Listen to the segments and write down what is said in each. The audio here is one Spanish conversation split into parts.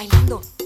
bailando.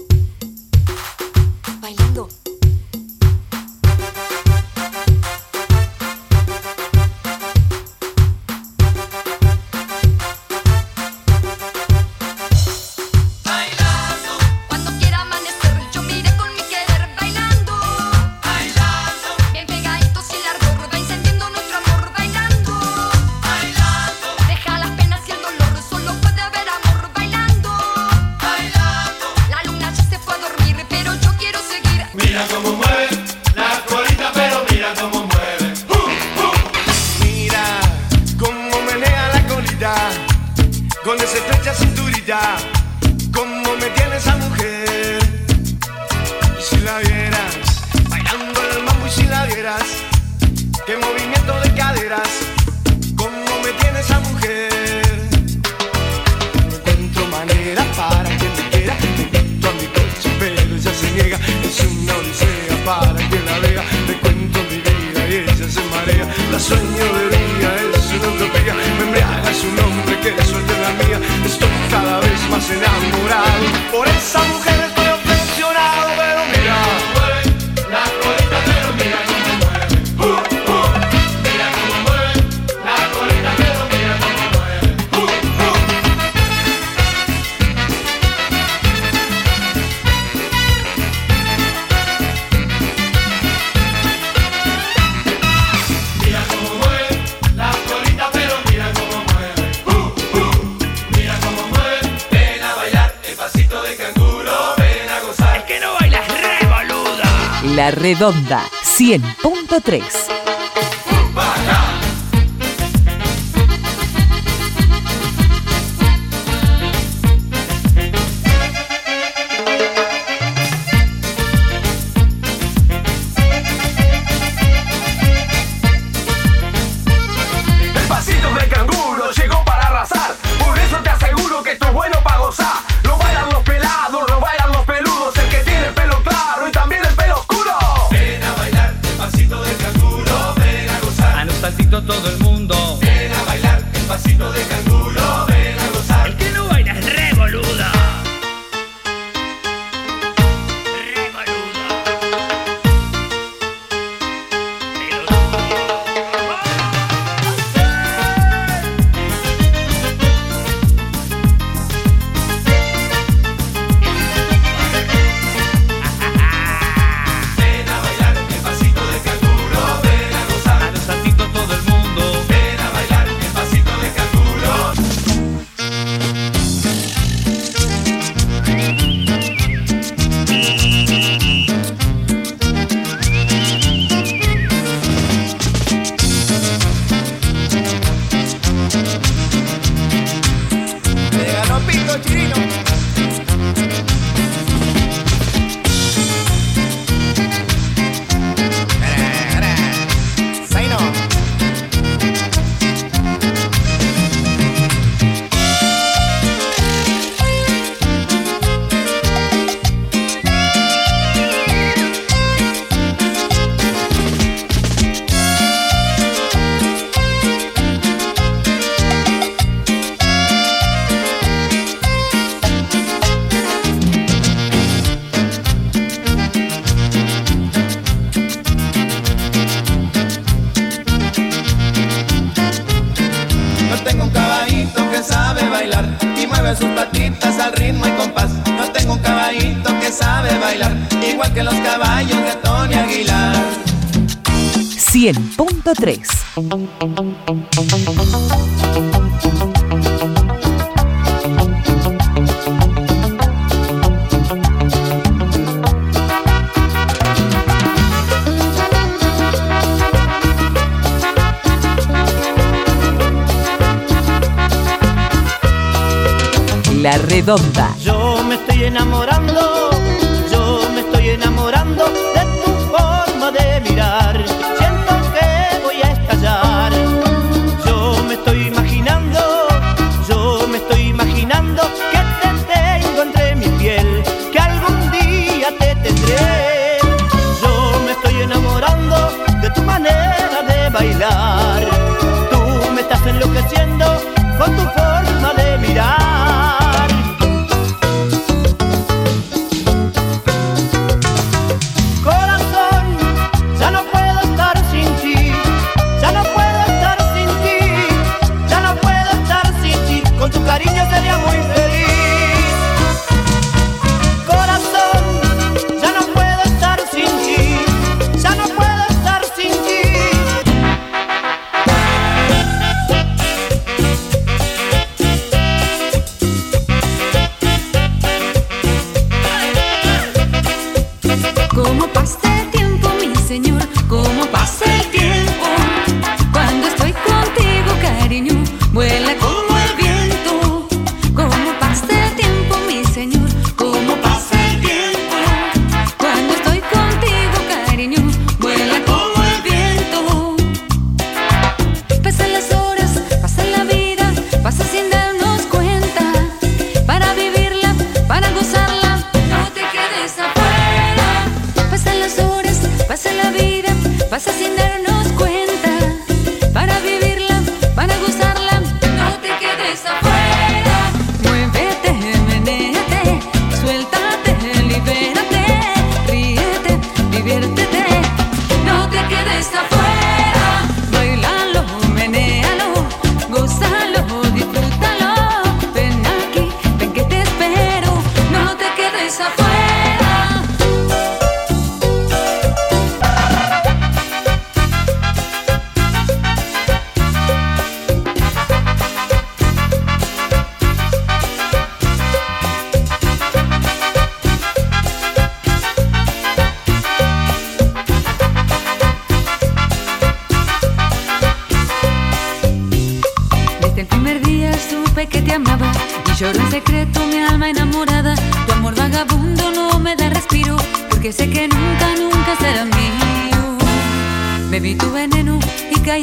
Redonda 100.3.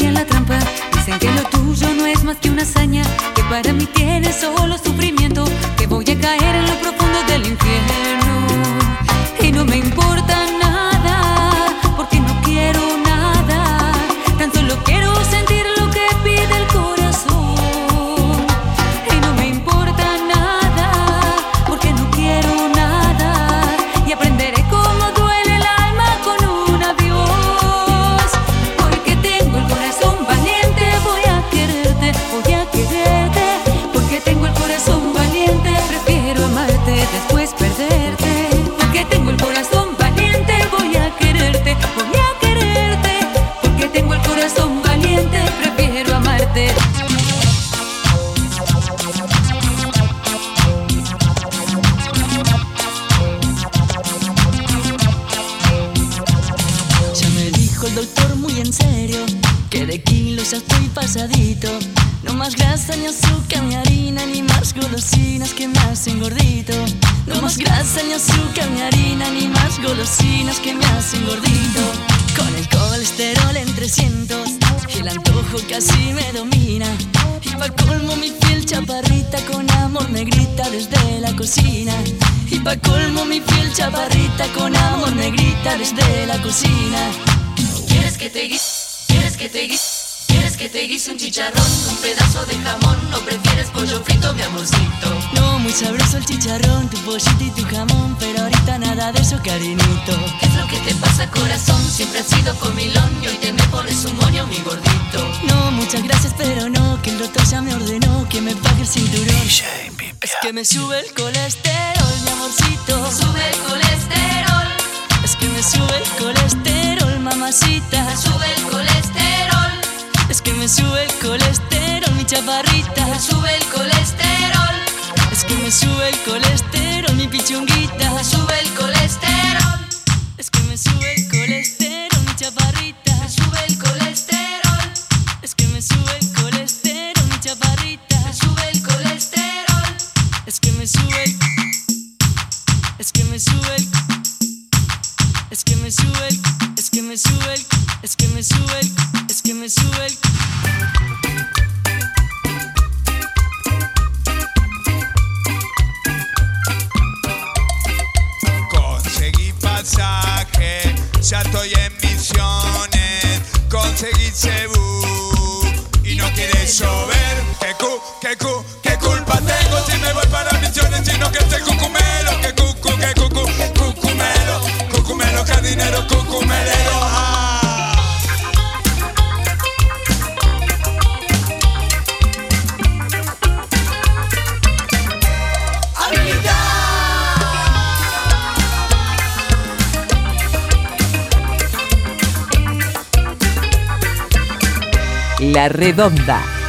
en la trampa. Dicen que lo tuyo no es más que una hazaña, que para mí tiene solo sufrimiento, ni harina ni más golosinas que me hacen gordito. Con el colesterol en 300 y el antojo casi me domina. Y pa' colmo mi piel chaparrita con amor me grita desde la cocina. Y pa' colmo mi piel chaparrita con amor me grita desde la cocina. ¿Quieres que te guise? ¿Quieres que te guise? ¿Quieres que te guise un chicharrón, un pedazo de jamón? ¿O prefieres pollo frito, mi amorcito? No, muy sabroso el chicharrón, tu pollito y tu jamón, pero ahorita nada de eso, cariñito. ¿Qué es lo que te pasa, corazón? Siempre has sido comilón y hoy te me pones un moño, mi gordito. No, muchas gracias, pero no, que el doctor ya me ordenó que me pague el cinturón. Es que me sube el colesterol, mi amorcito. Sube el colesterol, Es que me sube el colesterol, mamacita. sube el colesterol, es que me sube el colesterol, mi chaparrita. Me sube el colesterol. Es que me sube el colesterol, mi pichunguita. Me sube el colesterol. Es que me sube el colesterol, mi chaparrita. Me sube el colesterol. Es que me sube el colesterol, mi chaparrita. Me sube el colesterol. Es que me sube el. Es que me sube el. Es que me sube el. Es que me sube el. Es que me sube el me sube el... Conseguí pasaje, ya estoy en misiones, conseguí cebú y no quieres llover. Redonda.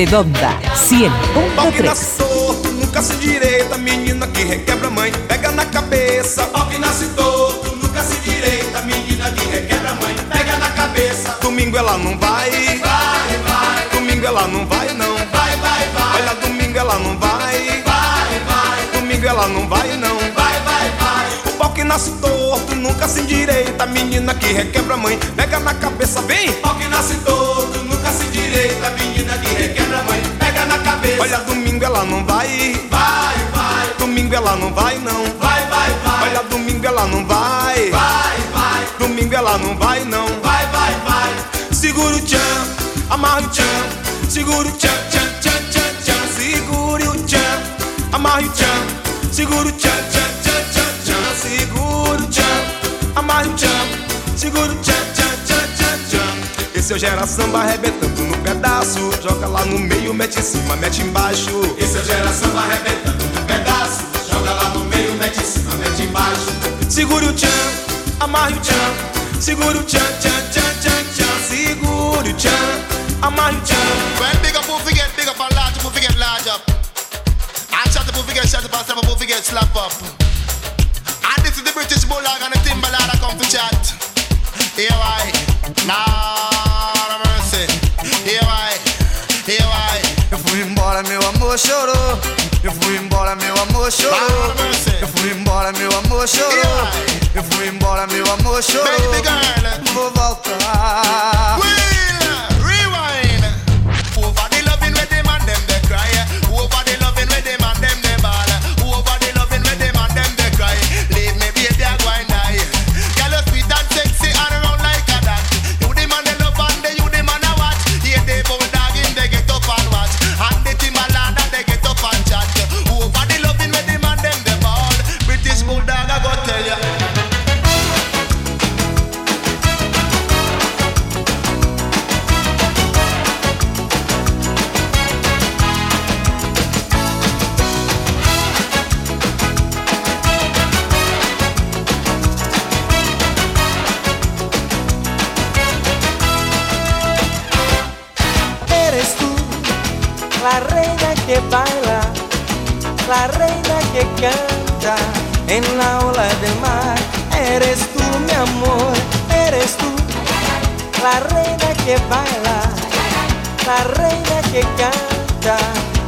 Redonda Pau que 100.3 nasce torto, nunca se direita. Menina que requebra mãe, pega na cabeça. Pau que nasce torto, nunca se direita. Menina que requebra mãe, pega na cabeça. Domingo ela não vai, vai, vai. Domingo ela não vai, não. Vai, vai, vai. Olha, domingo ela não vai, vai, vai. Domingo ela não vai, não. Vai, vai, vai. O pau que nasce torto, nunca se endireita. Menina que requebra mãe, pega na cabeça, vem. Pau que nasce torto, Olha, domingo ela não vai, vai, vai. Domingo ela não vai, não. Vai, vai, vai. Olha, domingo ela não vai, vai, vai. Domingo ela não vai, não. Vai, vai, vai. Segura o tchan, amarra o tchan. Segura o tchan, tchan, tchan, tchan, tchan. Segure o tchan, amarra o tchan. Segura o tchan, tchan, tchan, tchan, tchan. Segura o tchan, amarra o tchan. Segura o tchan, tchan, tchan, tchan, tchan. Esse é o gera samba arrebentando pedaço. Joga lá no meio, mete em cima, mete embaixo. Esse é o gera samba arrebentando no pedaço. Joga lá no meio, mete em cima, mete embaixo. Segure o tchan, amarre o tchan. Segure o tchan, tchan, tchan, tchan, tchan. Segure o tchan, amarre o tchan. Well, big up, who forget, big up, and large, who forget, large up. And shut up, forget, shut up, and slap up, who forget, slap up. And this is the British Bulldog and the Timberland that come to chat. Here I, nah, embora, meu amor chorou. Eu fui embora, meu amor chorou. Eu fui embora, meu amor chorou. Eu fui embora, meu amor chorou. Vou voltar. Que canta en la ola del mar. Eres tú, mi amor, eres tú, la reina que baila, la reina que canta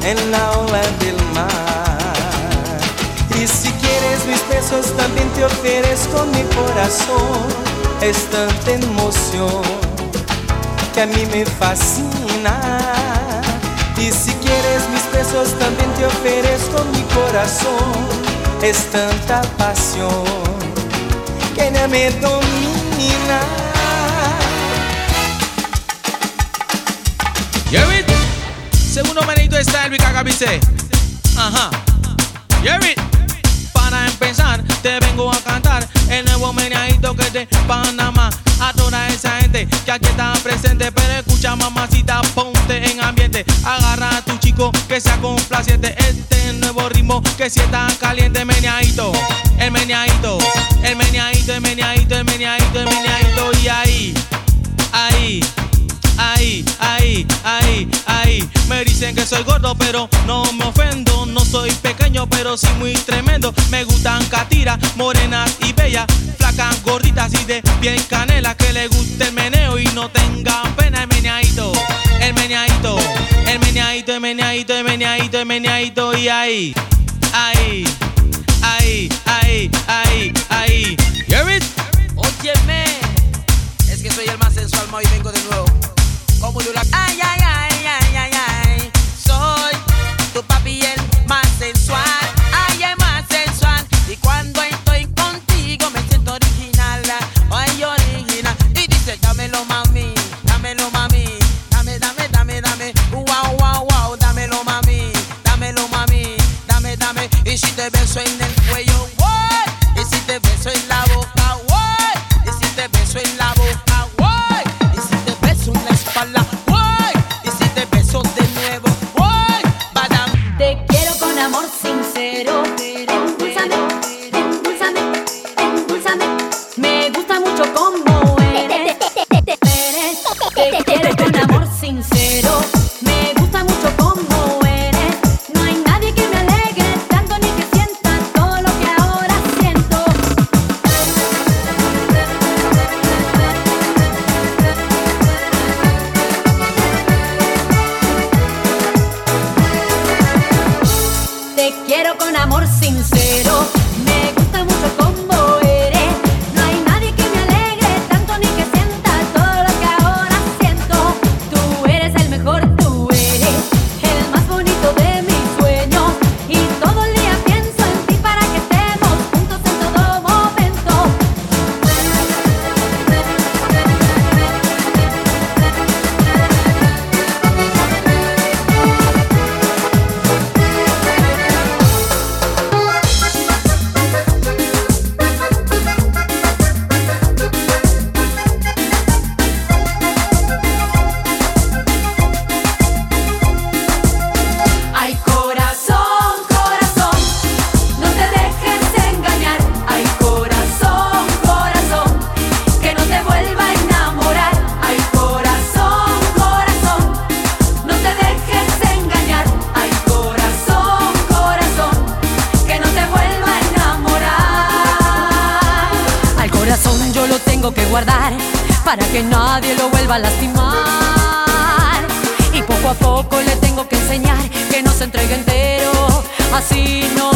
en la ola del mar. Y si quieres mis besos también te ofrezco mi corazón. Es tanta emoción que a mí me fascina. Y si quieres mis besos también te ofrezco mi corazón. Es tanta pasión que no me domina. Hear? Segundo menito de style, Cagabice. Ajá. Hear? Para empezar, te vengo a cantar el nuevo meneadito que es de Panamá. A toda esa gente que aquí está presente, pero escucha mamacita, ponte en ambiente. Agarra a tu chico que sea complaciente. Este nuevo ritmo que si está caliente, meneadito. El meneadito, el meneadito, el meneadito, el meneadito, el meneadito. Y ahí, ahí ahí, ahí, ahí, ahí. Me dicen que soy gordo, pero no me ofendo. No soy pequeño, pero sí muy tremendo. Me gustan catiras, morenas y bellas, flacas, gorditas y de bien canela. Que le guste el meneo y no tengan pena. El meneadito, el meneadito, el meneadito, el meneadito, el meneadito, el meneadito. Y ahí, ahí, ahí, ahí, ahí, ahí. Hear it? Óyeme, es que soy el más sensual, y vengo de nuevo. Como yo la... Ay, ay, lastimar. Y poco a poco le tengo que enseñar que no se entregue entero, así no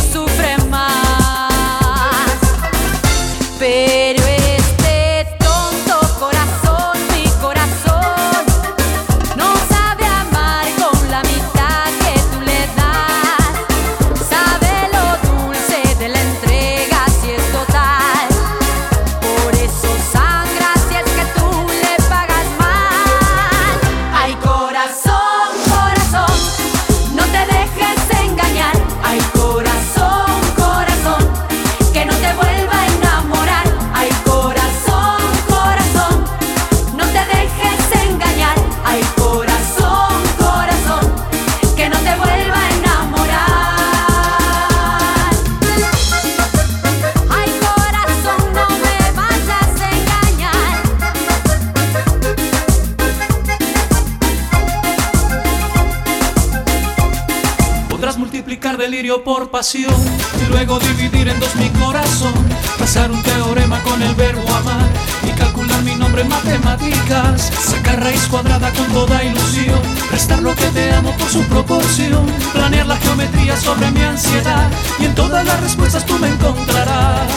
y luego dividir en dos mi corazón. Pasar un teorema con el verbo amar y calcular mi nombre en matemáticas. Sacar raíz cuadrada con toda ilusión Prestar lo que te amo por su proporción, planear la geometría sobre mi ansiedad y en todas las respuestas tú me encontrarás.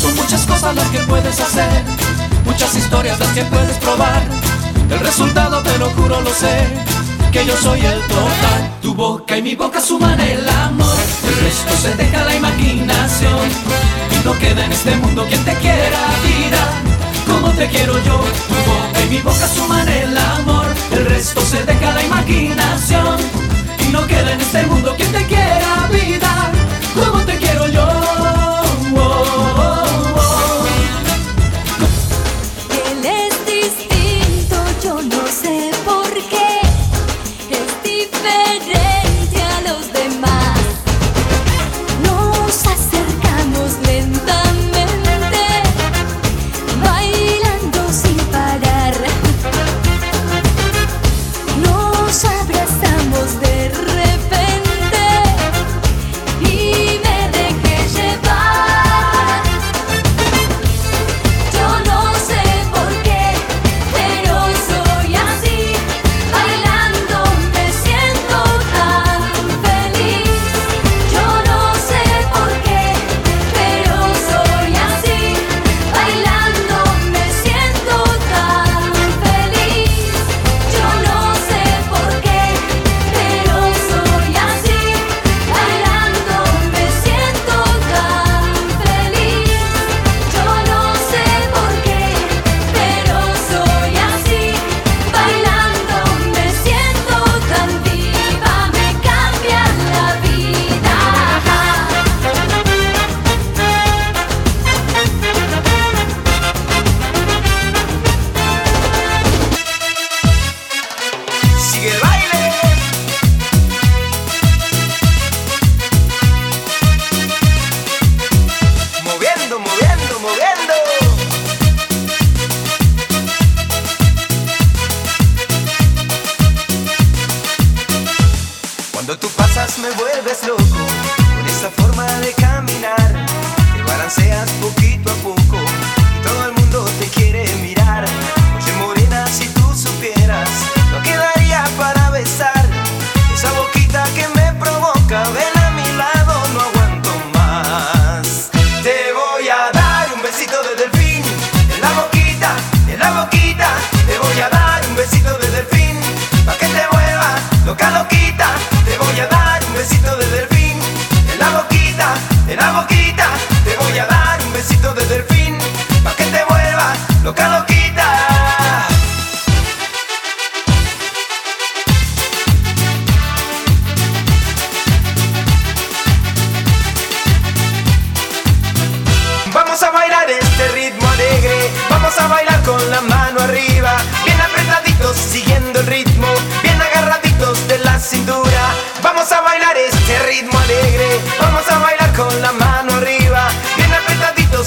Son muchas cosas las que puedes hacer, muchas historias las que puedes probar. El resultado te lo juro, lo sé, que yo soy el total. Tu boca y mi boca suman el amor, el resto se deja la imaginación. Y no queda en este mundo quien te quiera, vida, como te quiero yo. Tu boca y mi boca suman el amor, el resto se deja la imaginación. Y no queda en este mundo quien te quiera, vida,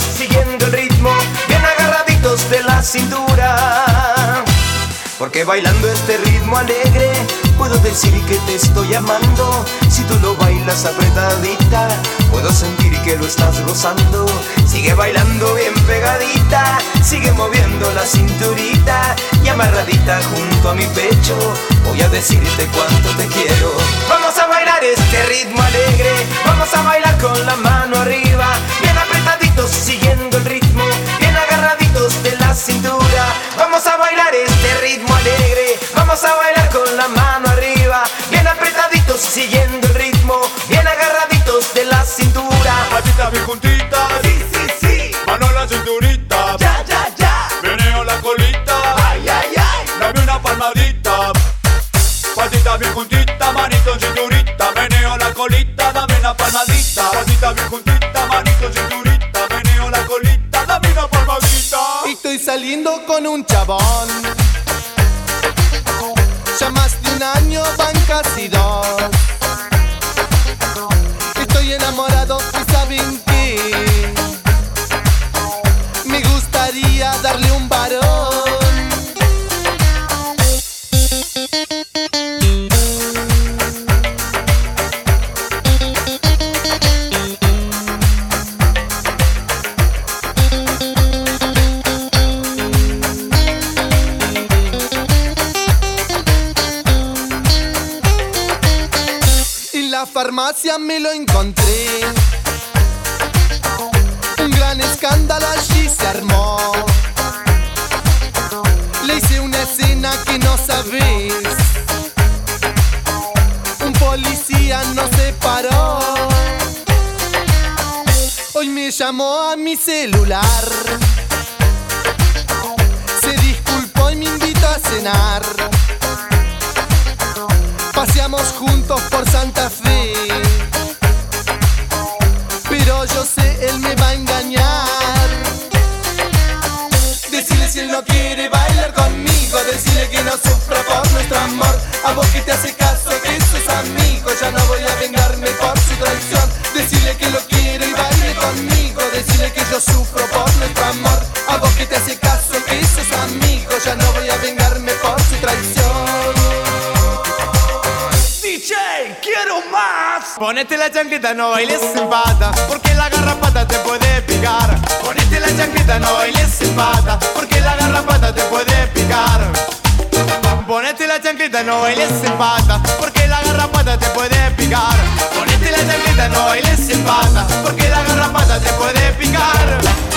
siguiendo el ritmo, bien agarraditos de la cintura. Porque bailando este ritmo alegre Puedo decir que te estoy amando. Si tú lo bailas apretadita Puedo sentir que lo estás gozando. Sigue bailando bien pegadita Sigue moviendo la cinturita. Y amarradita junto a mi pecho Voy a decirte cuánto te quiero. Vamos a bailar este ritmo alegre Vamos a bailar con la mano arriba siguiendo el ritmo Bien agarraditos de la cintura. Vamos a bailar este ritmo alegre Vamos a bailar con la mano arriba. Bien apretaditos siguiendo el ritmo Bien agarraditos de la cintura saliendo con un chabón. Ya más de un año van casi dos. Estoy enamorado y saben qué. Me gustaría darle un farmacia me lo encontré. Un gran escándalo allí se armó. Le hice una escena que no sabes. Un policía nos separó. Hoy me llamó a mi celular. Se disculpó y me invitó a cenar. Paseamos juntos por Santa Fe. Pero yo sé, él me va a engañar. Decirle si él no quiere bailar conmigo. Decirle que no sufra por nuestro amor. A vos que te hace caso, que sos amigo. Ya no voy a vengarme por su traición. Decirle que lo quiero y baile conmigo. Decirle que yo sufro Ponete la chancleta, no bailes sin pata, porque la garrapata te puede picar. Ponete la chancleta, no bailes sin pata, porque la garrapata te puede picar. Ponete la chancleta, no bailes sin pata, porque la garrapata te puede picar. Ponete la chancleta, no bailes sin pata, porque la garrapata te puede picar.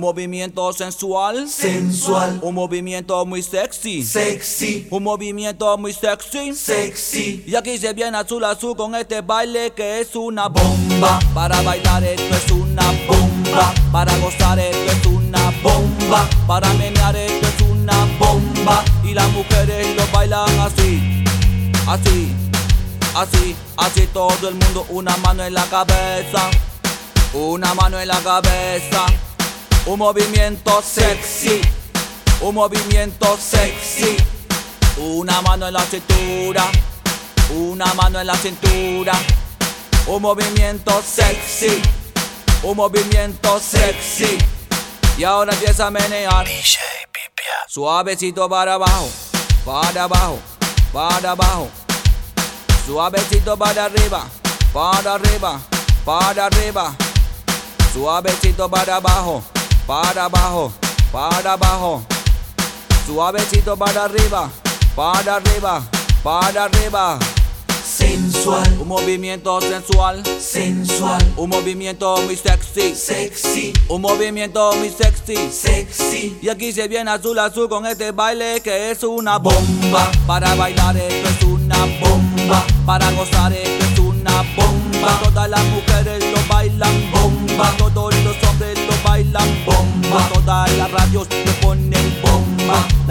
Movimiento sensual, sensual, un movimiento muy sexy, sexy, un movimiento muy sexy, sexy. Y aquí se viene azul azul con este baile que es una bomba. Para bailar esto es una bomba, para gozar esto es una bomba, para menear esto es una bomba. Y las mujeres lo bailan así, así, así, así todo el mundo. Una mano en la cabeza, una mano en la cabeza. Un movimiento sexy, un movimiento sexy. Una mano en la cintura, una mano en la cintura. Un movimiento sexy, un movimiento sexy. Y ahora empieza a menear. Suavecito para abajo, para abajo, para abajo. Suavecito para arriba, para arriba, para arriba. Suavecito para abajo para abajo, para abajo, suavecito para arriba, para arriba, para arriba. Sensual, un movimiento sensual, sensual, un movimiento muy sexy, sexy, un movimiento muy sexy, sexy. Y aquí se viene azul azul con este baile que es una bomba. Para bailar esto es una bomba, para gozar esto es una bomba. Todas las mujeres lo bailan bomba,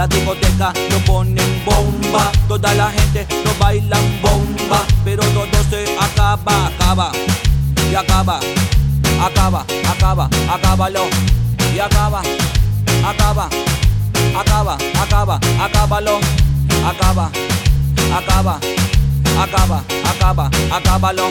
la discoteca lo ponen bomba. Toda la gente lo bailan bomba, pero todo se acaba, acaba y acaba, acaba, acaba, acábalo y acaba, acaba, acaba, acaba, acábalo, acaba, acaba, acaba, acaba, acábalo.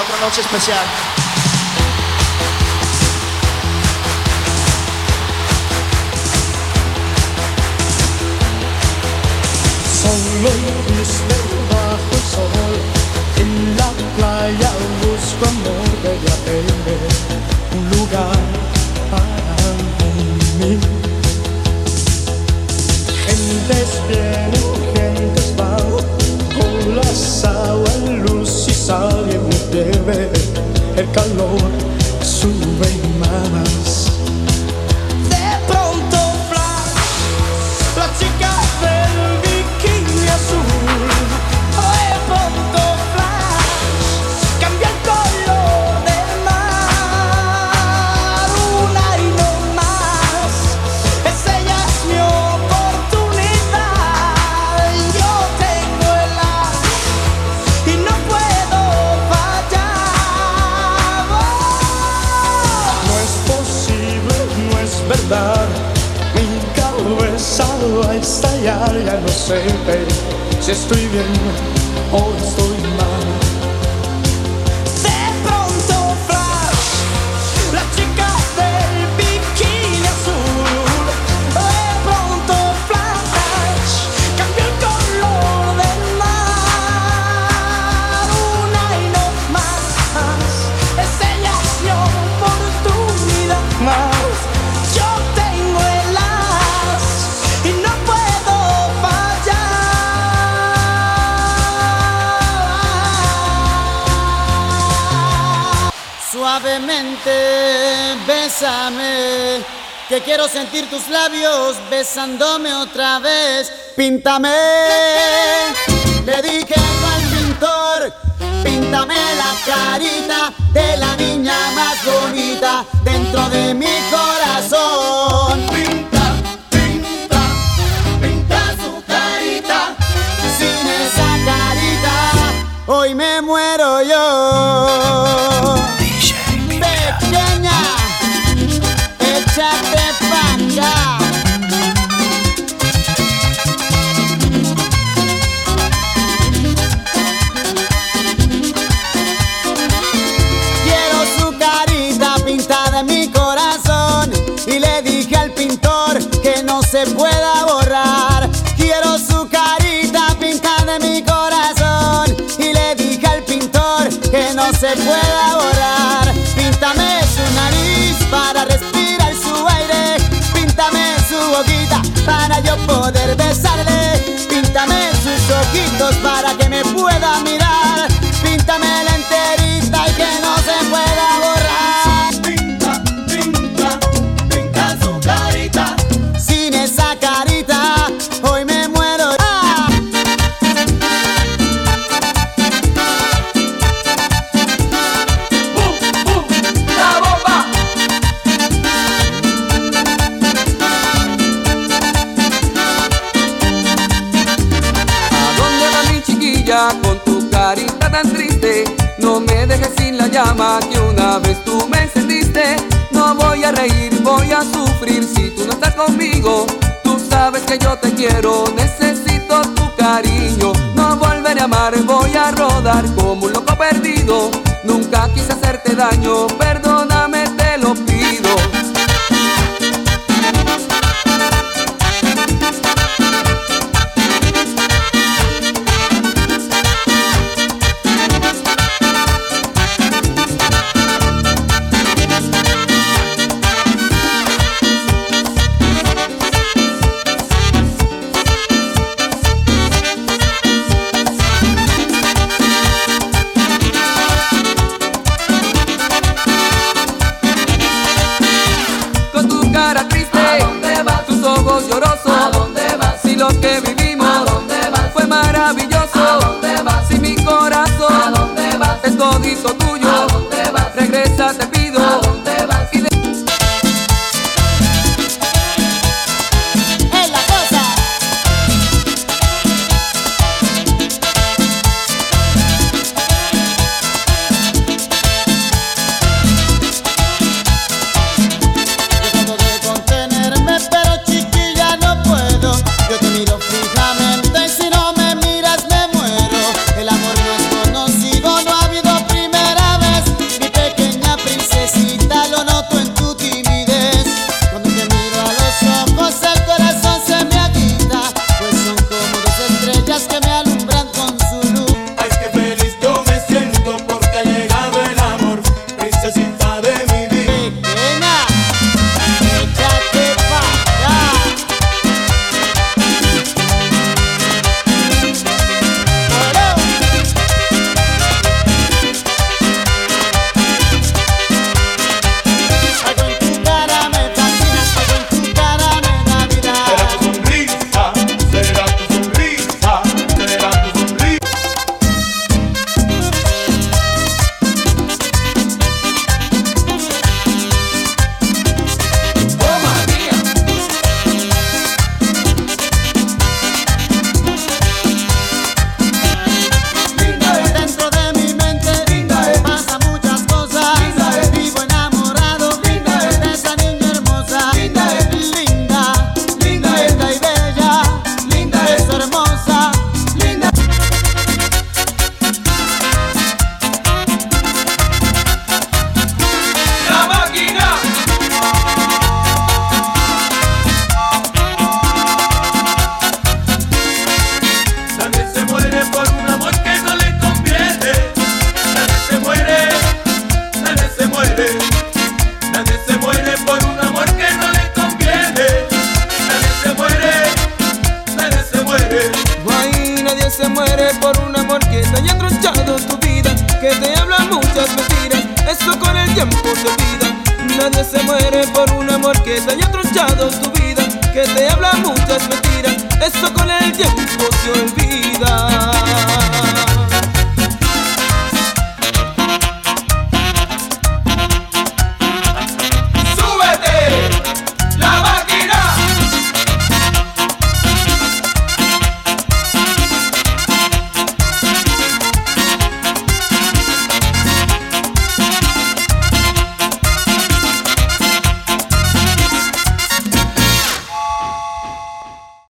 otra noche especial. estoy bien. quiero sentir tus labios besándome otra vez. Píntame. Le dije al pintor, píntame la carita de la niña más bonita dentro de mí. no se pueda borrar. Píntame su nariz para respirar su aire. Píntame su boquita para yo poder besarle. Píntame sus ojitos para que me pueda mirar. Píntame la enterita y que no sabes que yo te quiero.